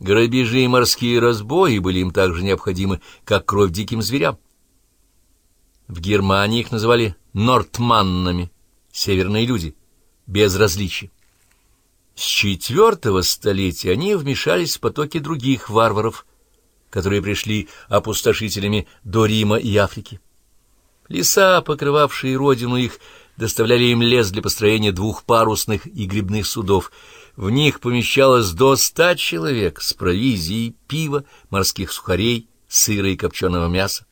Грабежи и морские разбои были им так же необходимы, как кровь диким зверям. В Германии их называли нортманнами, северные люди, без различий. С четвертого столетия они вмешались в потоки других варваров, которые пришли опустошителями до Рима и Африки. Леса, покрывавшие родину их, доставляли им лес для построения двухпарусных и грибных судов. В них помещалось до ста человек с провизией, пива, морских сухарей, сыра и копченого мяса.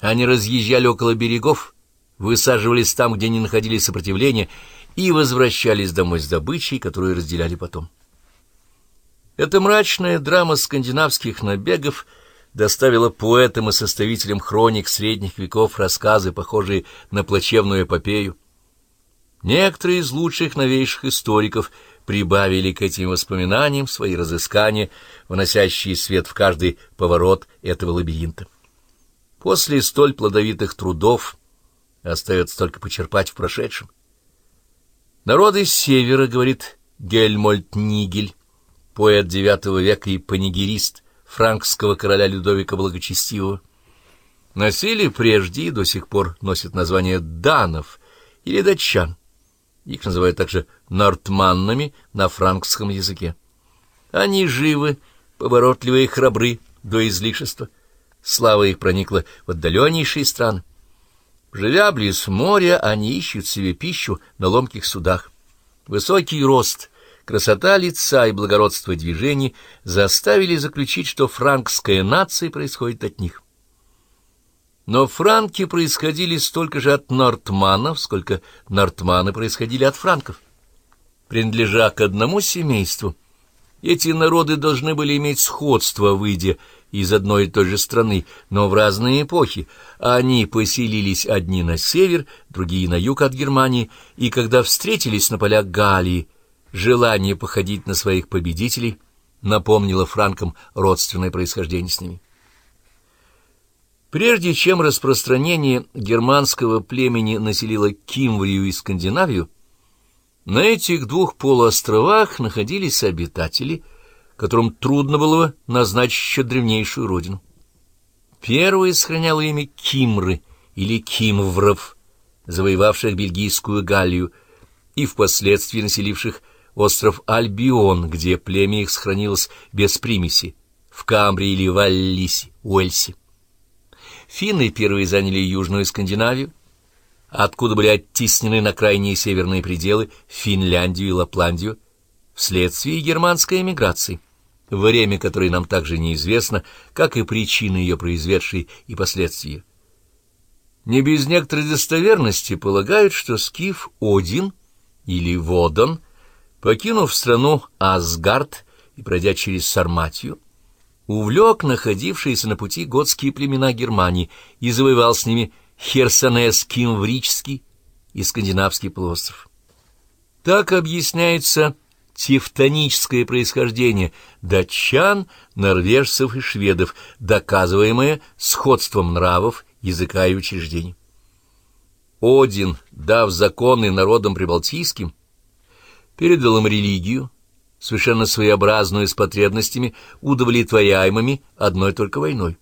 Они разъезжали около берегов, высаживались там, где не находили сопротивления, и возвращались домой с добычей, которую разделяли потом. Эта мрачная драма скандинавских набегов доставила поэтам и составителям хроник средних веков рассказы, похожие на плачевную эпопею. Некоторые из лучших новейших историков прибавили к этим воспоминаниям свои разыскания, вносящие свет в каждый поворот этого лабиринта. После столь плодовитых трудов остается только почерпать в прошедшем. Народы севера, говорит Гельмольд Нигель, поэт IX века и панигерист франкского короля Людовика Благочестивого, носили прежде и до сих пор носят название данов или датчан. Их называют также нортманнами на франкском языке. Они живы, поворотливые и храбры до излишества. Слава их проникла в отдаленнейшие страны. Живя близ моря, они ищут себе пищу на ломких судах. Высокий рост — Красота лица и благородство движений заставили заключить, что франкская нация происходит от них. Но франки происходили столько же от нортманов, сколько нортманы происходили от франков. Принадлежа к одному семейству, эти народы должны были иметь сходство, выйдя из одной и той же страны, но в разные эпохи. Они поселились одни на север, другие на юг от Германии, и когда встретились на полях Галлии, желание походить на своих победителей напомнило франкам родственное происхождение с ними. Прежде чем распространение германского племени населило Кимврию и Скандинавию, на этих двух полуостровах находились обитатели, которым трудно было бы назначить еще древнейшую родину. Первое сохраняло имя Кимры или Кимвров, завоевавших бельгийскую Галлию и впоследствии населивших остров Альбион, где племя их сохранилось без примеси, в Камбрии или Валлисе, Уэльсе. Финны первые заняли Южную Скандинавию, откуда были оттеснены на крайние северные пределы Финляндию и Лапландию вследствие германской эмиграции, время которой нам также неизвестно, как и причины ее произведшей и последствия. Не без некоторой достоверности полагают, что скиф Один или Водан — Покинув страну Асгард и пройдя через Сарматию, увлек находившиеся на пути готские племена Германии и завоевал с ними Херсонес, Кимврический и Скандинавский полуостров. Так объясняется тевтоническое происхождение датчан, норвежцев и шведов, доказываемое сходством нравов, языка и учреждений. Один, дав законы народам прибалтийским, передал им религию, совершенно своеобразную с потребностями, удовлетворяемыми одной только войной.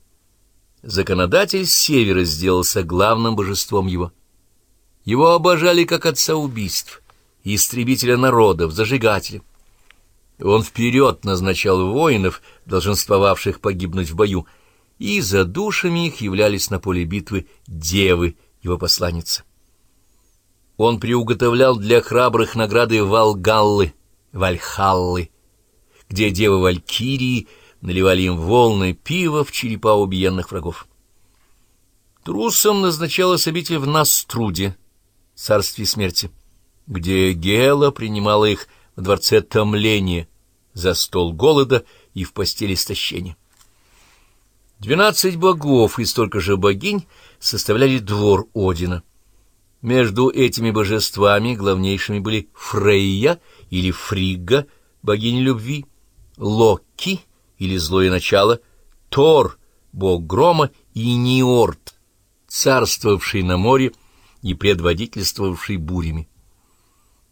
Законодатель севера сделался главным божеством его. Его обожали как отца убийств, истребителя народов, зажигателя. Он вперед назначал воинов, долженствовавших погибнуть в бою, и за душами их являлись на поле битвы девы, его посланницы. Он приуготовлял для храбрых награды Валгаллы, Вальхаллы, где девы Валькирии наливали им волны пива в черепа убиенных врагов. Трусам назначалась обитель в Наструде, царстве смерти, где Гела принимала их в дворце томления, за стол голода и в постели истощения. Двенадцать богов и столько же богинь составляли двор Одина — между этими божествами главнейшими были Фрейя или Фригга, богиня любви, Локи или злое начало, Тор, бог грома, и Ниорт, царствовавший на море и предводительствовавший бурями.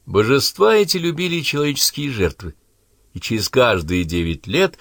Божества эти любили человеческие жертвы и через каждые девять лет